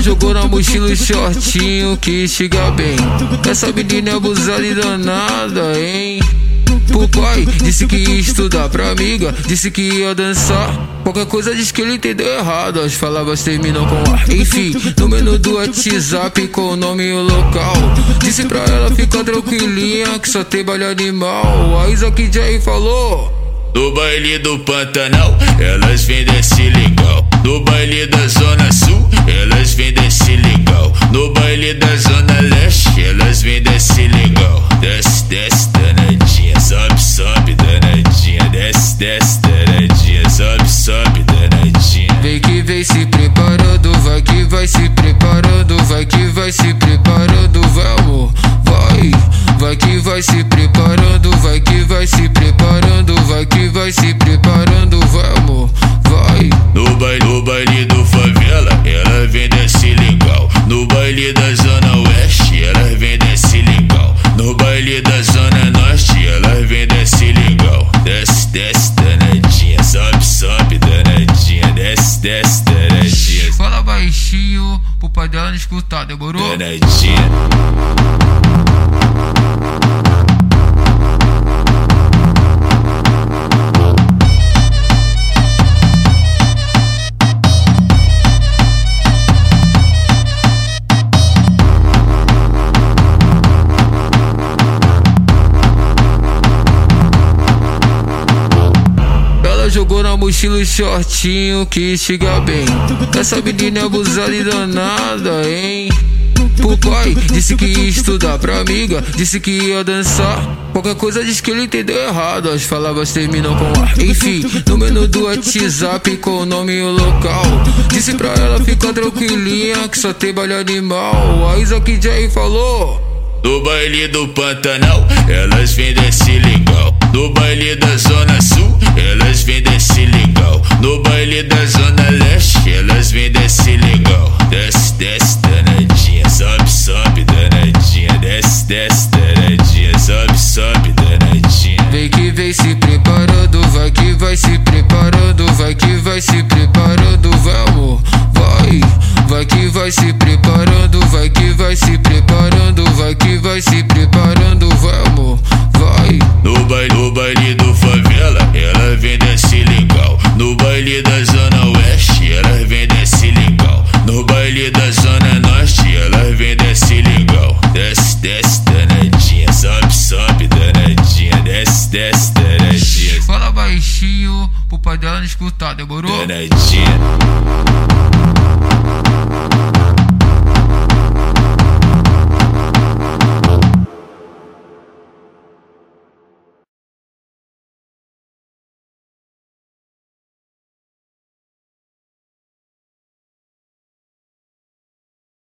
Jogou na mochila o shortinho que chega bem. Essa menina é abusada e danada, hein? Pro pai, disse que ia estudar pra amiga, disse que ia dançar. Qualquer coisa diz que ele entendeu errado, as palavras terminam com A. Enfim, no menu do WhatsApp com o nome e o local. Disse pra ela ficar tranquilinha que só tem baile animal. A Isaac J falou. No baile do Pantanal, elas vêm desse legal. No baile da Zona Sul, elas da Zona Leste, elas vêm desse legal. Desce, desce, danadinha, sobe, sobe, danadinha. Desce, desce, danadinha, sobe, sobe, danadinha. Vem que vem se preparando, vai que vai se preparando, vai que vai se preparando, vai amor, vai, vai que vai se preparando, vai que vai se preparando, vai que vai se preparando, vai amor, vai. No baile, no baile do favela, ela vem desse legal. No baile da baixinho pro pai dela não escutar, demorou? danadinha. Jogou na mochila o shortinho que chega bem. Essa menina é abusada e danada, hein? Pro pai, disse que ia estudar pra amiga, disse que ia dançar. Qualquer coisa diz que ele entendeu errado, as palavras terminam com A. Enfim, no menu do WhatsApp com o nome e o local. Disse pra ela ficar tranquilinha que só tem baile animal. A Isaac J falou. No baile do Pantanal, elas vêm desse legal. No baile da Zona baile da Zona Oeste, ela vem desse legal. No baile da Zona Norte, ela vem desse legal. Desce, desce, danadinha, sobe, sobe, danadinha. Desce, desce, danadinha, Fala baixinho pro pai dela não escutar, demorou? danadinha.